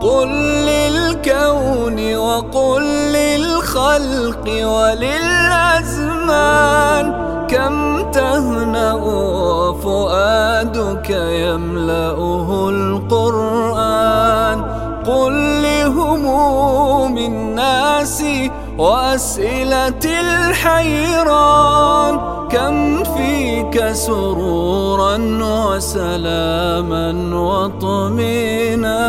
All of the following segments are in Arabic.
قل للكون وقل للخلق وللأزمان. كم تهنأ وفؤادك يملأه القرآن. قل لهموم الناس وأسئلة الحيران. كم فيك سرورا وسلاما وطمينا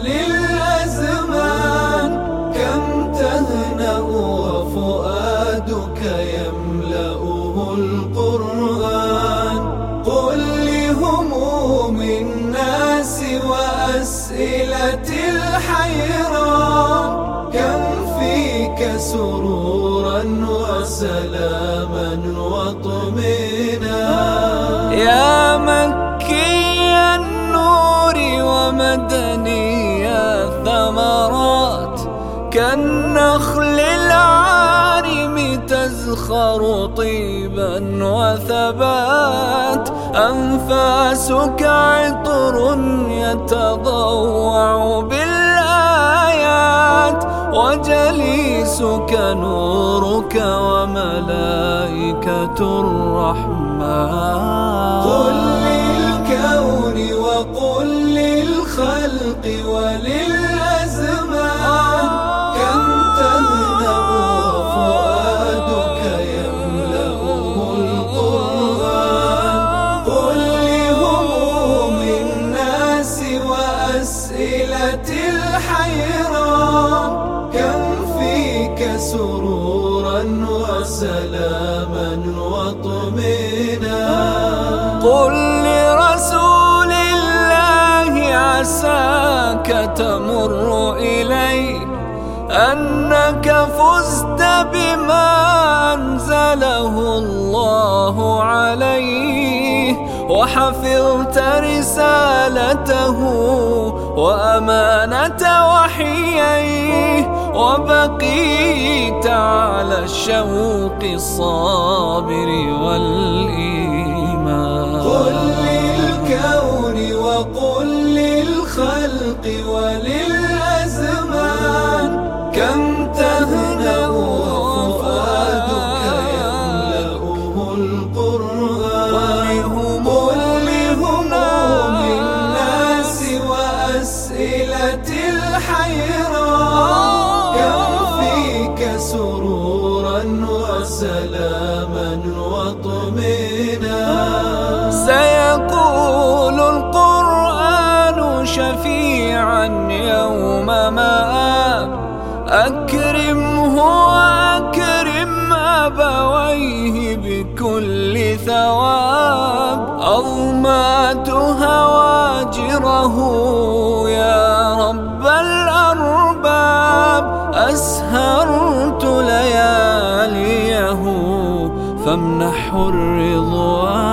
وللأزمان كم تهنأ وفؤادك يملأه القرآن. قل لهموم الناس وأسئلة الحيران. كم فيك سرورا وسلاما وطمينا يا كالنخل العارم تزخر طيبا وثبات. أنفاسك عطر يتضوع بالآيات وجليسك نورك وملائكة الرحمن. قل للكون وقل للخلق وللأزمان وأسئلة الحيران كم فيك سرورا وسلاما وطمينا قل لرسول الله عساك تمر إليه أنك فزت بما أنزله الله عليه. وحفظت رسالته وأمانة وحييه وبقيت على الشوق الصابر والإيمان. قل للكون وقل للخلق وللأزمان وسلاما وطمينا سيقول القرآن شفيعا يوم مآب أكرمه وأكرم أبويه بكل ثواب. أظمأت هواجره فامنحه الرضوان